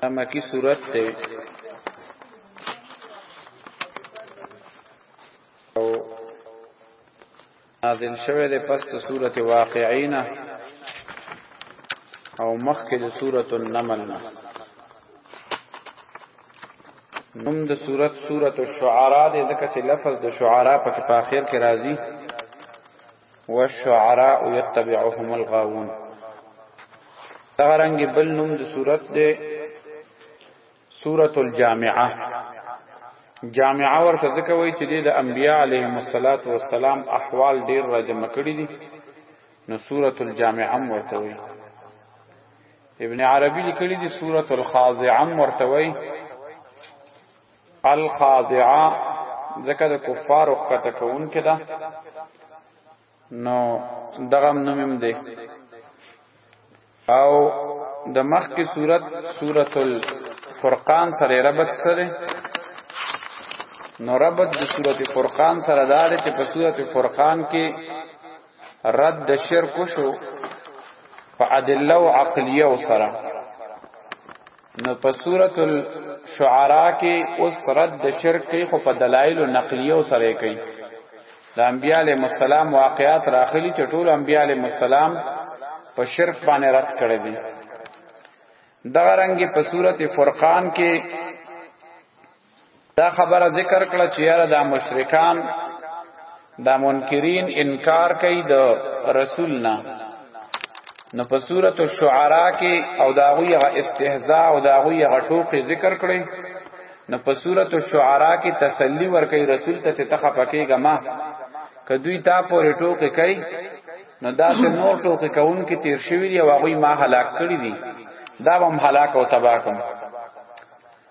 دا مکی صورت ته او نازل شوه د پس ته سورت واقعینا او مخکې د سورت النمل نه نوم د سورت سورت الشعراء د ذکر چې لفظ د شعراء په اخر کې راځي والشعراء يتبعهم الغاوون دغه رنګ بل نوم د صورت دی سورۃ الجامعه جامعه ورته ځکه وایي چې د انبیاء علیهم الصلاۃ والسلام احوال ډیر را جمع کړي دي نو سورۃ الجامعه هم ورته وایي ابن عربی لیکلی دي سورۃ الخاضعه هم ورته وایي الخاضعه ځکه د کفارو کته کون کده نو دغه نومم دی او د مخ کی صورت سورۃ الفرقان سره ربط سره نو ربط د سورۃ فرقان سره دار چې په سورۃ فرقان کې رد د شرک شو په ادله او عقلیه سره نو په سورۃ الشعراء کې اوس رد د شرک کې خو په دلایل نقلیو سره کوي د انبیاء علیهم السلام واقعات راخلی چې ټول انبیاء علیهم السلام په شرک باندې رد کړی دي دغه رنګ په سورۃ فرقان کې دا خبره ذکر کړه چې یاره دا مشرکان دا منکرین انکار کوي د رسول نه نو په سورۃ الشعراء کې او دا غوی غ استهزاء او دا غوی غ ټوکی ذکر کړي نو په سورۃ الشعراء کې تسلی ورکړي رسول ته چې تخه پکې غما کدوی تا پورې ټوکی کوي نو دا چې نور ټوکی کون کې تیر شوی دی او غوی ما هلاک کړی دی دا هم هلاک او تباہ کوم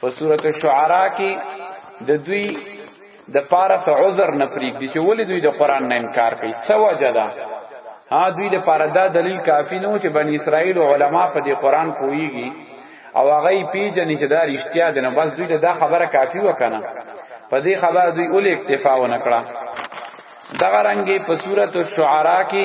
په سورته شعرا کې د دوی د پارس عذر نه پریږدي چې ولې دوی د قران نه انکار کوي څه وجه ده ها دوی د پاره دا دلیل کافی نه و چې بنی اسرائیل علما په دې قران پوئیږي او هغه پیجنې چې دا رښتیا ده نو بس دوی دا خبره کافی وکنه په دې خبره دوی اول اکتفا و نکړه دغه رنګي په صورت الشعراء کې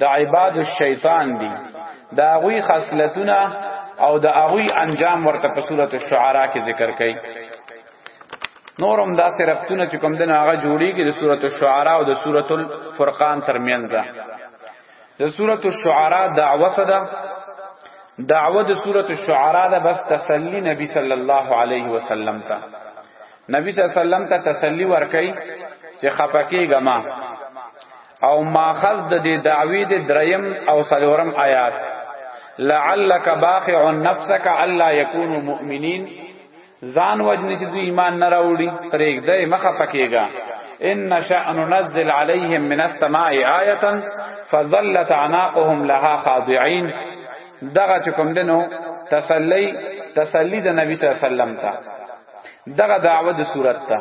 د عباد الشیطان دی دا غوی خاصلتونه او د هغه انجام ورته په صورت الشعراء کې ذکر کړي نورم دا سه ربطونه چې کوم دنه هغه جوړیږي د صورت الشعراء او د صورت الفرقان ترمنځ ده د صورت الشعراء دعوه صدا دعوه د صورت الشعراء ده بس تسلی نبی صلی الله علیه وسلم ته نبی صلی الله علیه وسلم ته تسلی ورکړي چې خپکیګه ما او ماخذ د دې دعوی د دریم او سلورم آیات لعلک باخع نفسک الا یکونو مؤمنین ځان وجنی چې دوی ایمان نه راوړي پرېګ دې مخه پکېګا ان نشأ ننزل عليهم من السماء آیه فظلت عناقهم لها خاضعين دغه کوم دنو تسلی تسلی د نبی صلی الله علیه وسلم ته دغه دعوه د صورت ته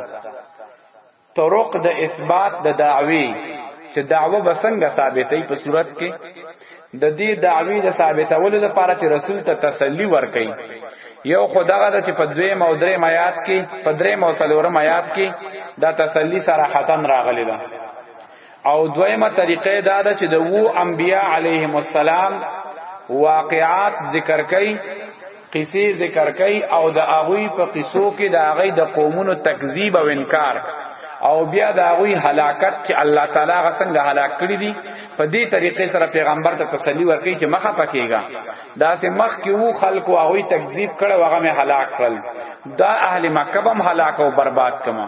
طرق د اثبات د دعوی چې دعوه بسنګ ثابتې په صورت کې د دې دعوی د ثابتولو لپاره چې رسول ته تسلی ورکړي یو خدغه د چې په دوی مو درې میات کې په درې مو څلورم میات کې دا تسلی صراحتن راغلی ده او دویمه طریقه دا ده چې د وو انبیا علیهم السلام واقعات ذکر کړي قصې ذکر کړي او د هغه په قصو کې د هغه د قومونو تکذیب او انکار او بیا د هغه هلاکت چې الله تعالی غسنګ هلاک کړی دي په دې طریقې سره پیغمبر ته تسلی ورکړي چې مخه پکېږي دا سه مخ کې وو خلکو هغه تکذیب کړي هغه مه هلاک کړل دا اهل مکه هم هلاک او برباد کما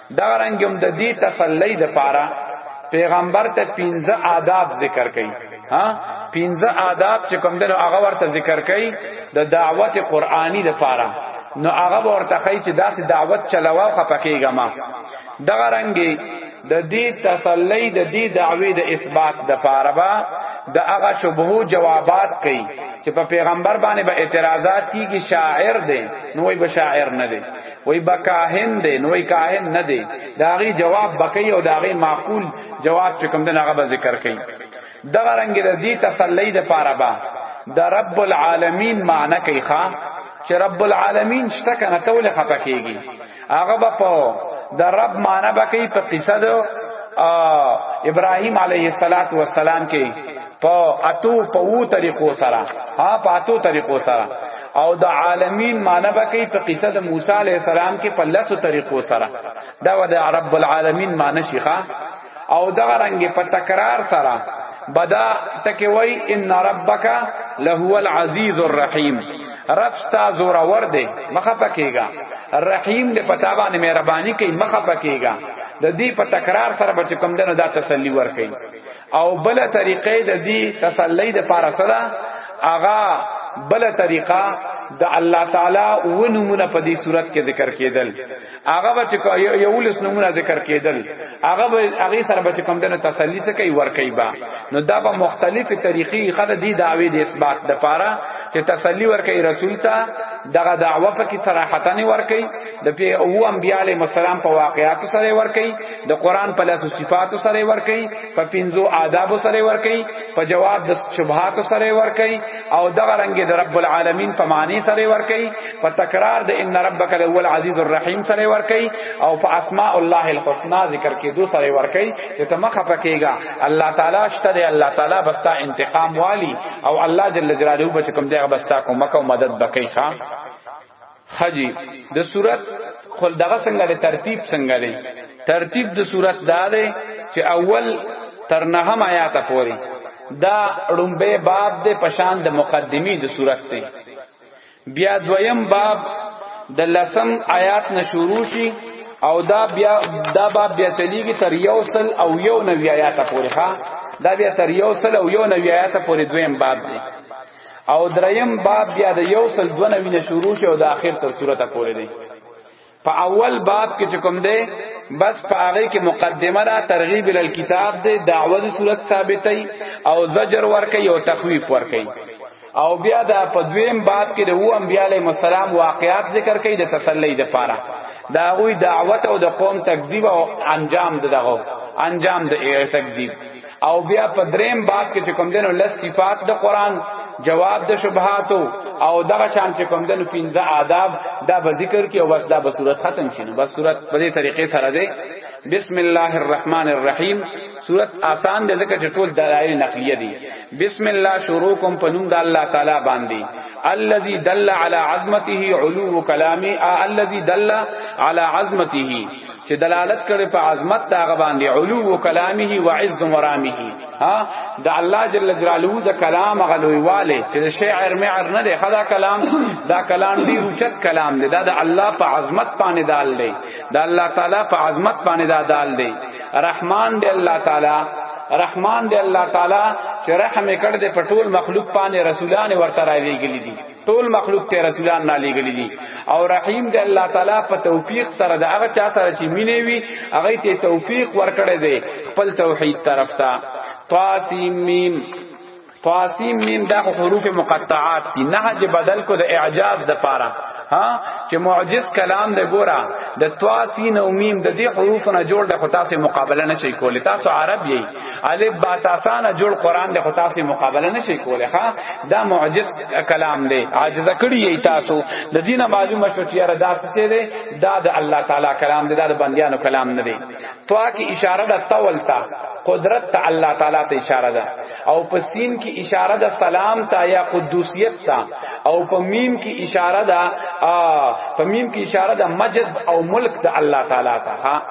دا رنګ هم د دې تسلی د پاره پیغمبر ته 15 آداب ذکر کړي ها 15 آداب چې کوم دنو هغه ورته ذکر کړي د دعوت قرآنی د پاره نو هغه ورته کوي چې داسې دعوت چلاوا خو پکېګه ما دغه رنګي د دې تسلی د دې دعوی د اثبات د پاره با د هغه شبهو جوابات کوي چې په پیغمبر باندې به با اعتراضات کیږي شاعر دی نو وي به شاعر نه دی وای بکاهن دی نو وای کاهن نه دی داغي جواب بکای او داغي معقول جواب چې کوم دغه به ذکر کړي دغه رنگ د دې تسلی د پاره با د رب العالمین معنی کوي ښا چې رب العالمین شته کنه ته ولې خپه کیږي هغه به په د رب معنی بکای په قصه د ابراهیم علیه السلام کې په اتو په وو طریقو سره ها په اتو طریقو سره او د عالمین معنی به کوي په قصه د موسی علی السلام کې په لاسو طریقو سره دا د رب العالمین معنی شيخه او دا رنګ په تکرار سره بدا تکي وای ان ربک لهو العزیز الرحیم رب ستا زور ور دے مخه پکېګا رحیم دې پتا باندې مهرباني کوي مخه پکېګا د دې په تکرار سره بچ کم دنو دا تسلی ور کوي او بل طریقې د دې تسلی د پاره سره اغا بل طریقه د الله تعالی و نمونه په دې صورت کې ذکر کېدل هغه بچ یو لس نمونه ذکر کېدل هغه به هغه سره بچ کوم دنه تسلی څه کوي ور کوي با نو دا په مختلفه طریقې خله دي داوی د اثبات د پاره چې تسلی ور کوي رسول ته دغه دعوه په کې صراحتانه ور کوي د پی او انبیاء علیهم السلام په واقعاتو سره ور کوي د قران په لاسو صفاتو سره ور کوي په پنځو آداب سره ور کوي په جواب د شبهات سره ور کوي او دغه رنګ د رب العالمین په معنی سره ور کوي په تکرار د ان ربک هو العزیز الرحیم سره ور کوي او په اسماء الله الحسنا ذکر کې دو سره ور کوي چې ته مخه پکېږي الله تعالی شته دی الله تعالی بستا انتقام والی او الله جل جلاله بچ کوم دی بستا کومک او مدد بکې ښا حجی د صورت خل دغه څنګه له ترتیب څنګه دی ترتیب د صورت دا دی چې اول تر نهم آیات پورې دا ړومبه باب د پشان د مقدمی د صورت دی بیا دویم باب د لسم آیات نشورو شي او دا بیا دا باب بیا چلیږي تر یو سل او یو نوی آیات پورې ها دا بیا تر یو سل او یو نوی آیات پورې دویم باب دی او دریم باب بیا د یو سل دونه وینه شروع شو او د اخر تر صورت پورې دی په اول باب کې چې کوم دی بس په هغه کې مقدمه را ترغیب ال کتاب دی دعوه د صورت ثابتای او زجر ورکي او تخویف ورکي او بیا دا په دویم باب کې د او انبیاء علیهم السلام واقعات ذکر کوي د تسلی د پاره دا غوی دعوت او د قوم تکذیب او انجام دغه انجام د تکذیب او بیا په دریم باب کې چې کوم دینو لس صفات د قران جواب د شبهاتو او دغه شان چې کوم دینو پنځه آداب دا به ذکر کې او بس دا به صورت ختم شي نو بس صورت په دې طریقې سره ده بسم الله الرحمن الرحیم صورت آسان ده ځکه چې ټول دلایل نقلیه دي بسم الله شروع کوم په نوم د الله تعالی باندې الذي دل على عظمته علو كلامي الذي دل على عظمته چې دلالت کړي په عظمت دا غباندې علو کلامه و عز مرامه ها د الله جل جلاله د کلام غلوي والے چې شعر معر نه دی خدا کلام دا کلام دی اوچت کلام دی دا د الله په عظمت باندې دال دی دا الله تعالی په عظمت باندې دا دال دی رحمان دی الله تعالی رحمان دی الله تعالی چې رحم کړ دې په ټول مخلوق باندې رسولان ورته راویږي دي ټول مخلوق ته رسولان نه لګلی دي او رحیم د الله تعالی په توفیق سره د هغه چا سره چې مینې وي هغه ته توفیق ورکړي دي خپل توحید طرف ته طاسیم میم طاسیم میم دا حروف مقطعات دي نهج بدل کو د اعجاز د پاره ها چې معجز کلام دی ګورا د طاسین او میم د دې حروف نه جوړ د خطا سره مقابله نه شي کولی تاسو عرب یې الف با تاسانه جوړ قران د خطاسي مقابله نشي کوله ها دا معجز کلام دی عاجز کړی ای تاسو د دینه معلومه شو چې یاره دا څه دی دا د الله تعالی کلام دی دا د بندیانو کلام نه دی تو کی اشاره د تول تا قدرت ته الله تعالی ته اشاره ده او په سین کې اشاره ده سلام ته یا قدوسیت ته او په میم کې اشاره ده په میم کې اشاره ده مجد او ملک ته الله تعالی ته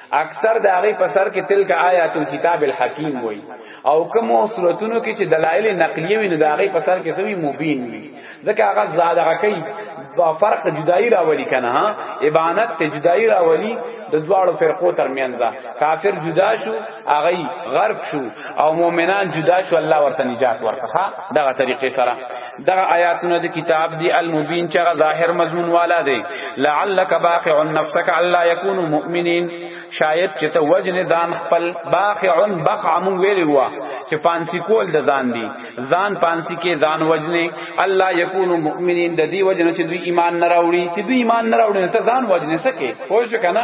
اکثر د هغه په سر کې تلک آیات الكتاب الحکیم وای او کوم صورتونو کې چې دلایل نقلیه وي نو د هغه په سر کې سوي مبین وي ځکه هغه زاده کوي دا فرق جدائی راولی کنه ها ابانت ته جدائی راولی د دواړو فرقو ترمنځ دا کافر جدا شو هغه غرق شو او مؤمنان جدا شو الله ورته نجات ورکړه دا طریقې سره دا آیاتونه د کتاب دی المبین چې ظاهر مضمون والا دی لعلک باخع نفسک الا یکونو مؤمنین شاید چې ته وجن ځان خپل باخع بخع مون ویلی وا چې پانسی کول د ځان دی ځان پانسی کې ځان وجنه الا یکونو مؤمنین د دې وجنه چې دوی ایمان نه راوړي چې دوی ایمان نه راوړي ته ځان وجنه سکے خو شو کنه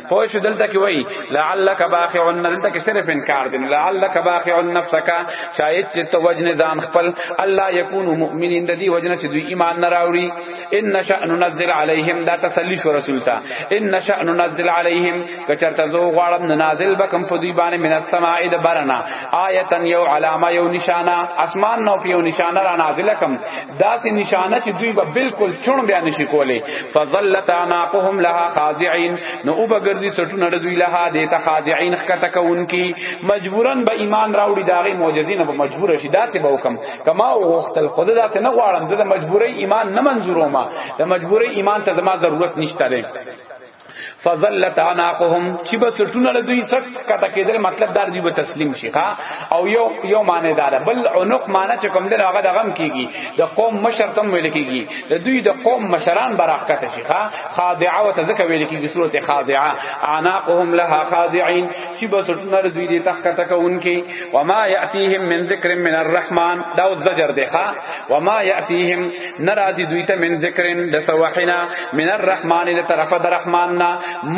پوه شو دلته کې وای لعلک باخع دلته کې صرف انکار دي لعلک باخع نفسک شاید چې تو وجن ځان خپل الله یکون مؤمنین د دې وجنه چې دوی ایمان نه راوړي ان نشأ ننزل علیهم دا تسلی شو رسول تا ان نشأ ننزل علیهم کچرته زو غواړم نازل بکم په دوی باندې من السماء د برنا آیتن یو علامه یو نشانه اسمان نو په یو نشانه را نازل کم داسې نشانه چې دوی به بالکل چون بیا نشي کولی فظلت اناقهم لها خاضعين نو او بغرزي سټونه د دوی لها د ته خاضعين خکته کوونکی مجبورا به ایمان راوړي داغه معجزین به مجبور شي داسې به حکم کما وغختل خود داسې نه غواړم د مجبوري ایمان نه منظوروما د مجبوري ایمان ته زما ضرورت نشته فزلت عناقهم چې بس ټونه له دوی سټ کته کېدل مطلب دار دی به تسلیم شي ها او یو یو معنی دار بل عنق معنی چې کوم دین هغه دغم کیږي د قوم مشر تم ویل کیږي د دوی د قوم مشران برکت شي ها خاضعه او تزکه ویل کیږي سورته خاضعه عناقهم لها خاضعين چې بس ټونه له دوی دې تخ کته کوونکی وما یاتیهم من ذکر من الرحمن دا زجر دی ها وما یاتیهم ناراضی دوی ته من ذکرین د سوحنا من الرحمن له طرفه د رحمان نا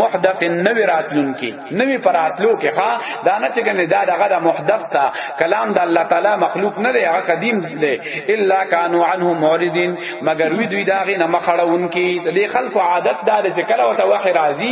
محدث نوی راتلون کی نوی پراتلو کې ها دا نه چې ګنې دا دغه د محدث تا کلام د الله تعالی مخلوق نه دی هغه قدیم دی الا کانوا عنه معرضین مگر وی دوی داغه نه مخړون کی د خلکو عادت دا چې کله وته وحی راضی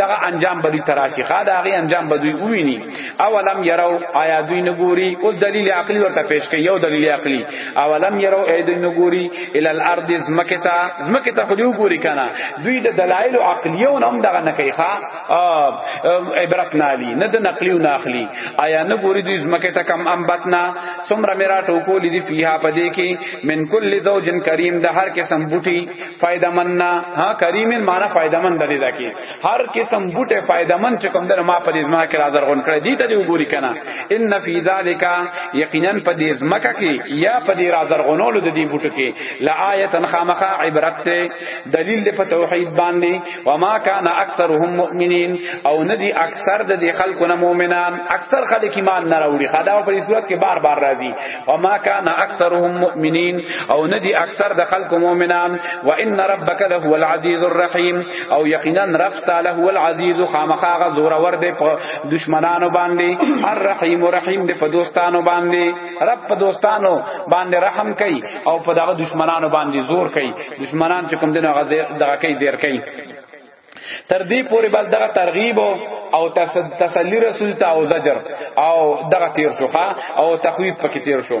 دغه انجام بدی تراشی خا دا غي انجام بدی وویني اولم يرو آیا دوی نګوري اوس دلیل عقلی ورته پیش کوي یو دلیل عقلی اولم يرو ای دوی نګوري ال الارض زمکتا زمکتا خو دی وګوري کنه دوی د دلایل عقلیو هم دغه نه کوي خا عبرت نالی نه د نقلی او ناخلی آیا نګوري دوی زمکتا کم امبتنا سمر میرا ټوکو لدی فیها پدې کې من کل زوجن کریم د هر قسم بوټي فائدہ مننا ها کریمن معنا فائدہ من درې دا کی هر قسم بوټه فائدہ من چې کوم در ما په دې زما کې راځر غون کړی دي ته دی وګوري کنه ان فی ذالک یقینا په دې زما کې یا په دې راځر غونولو د دې بوټو کې لآیتن خامخ عبرت دلیل په توحید باندې و ما کان اکثرهم مؤمنین او ندی اکثر د دې خلکو نه مؤمنان اکثر خلک ایمان نه راوړي خدا په صورت کې بار بار راځي وما كان اكثرهم مؤمنين او ندي اکثر د خلق مؤمنان وان ربك له العزيز الرحيم او یقینا رب تعالی هو العزيز خامخا زور ور دي په دشمنانو باندې الرحيم رحيم دي په دوستانو باندې رب په دوستانو باندې رحم کوي او په دغه دشمنانو باندې زور کوي دشمنان چې کوم دغه دغه کوي زیر کوي تر دې پورې بل دغه ترغیب او تسلی رسول ته او زجر او دغه تیر شو او تخویب پکې تیر شو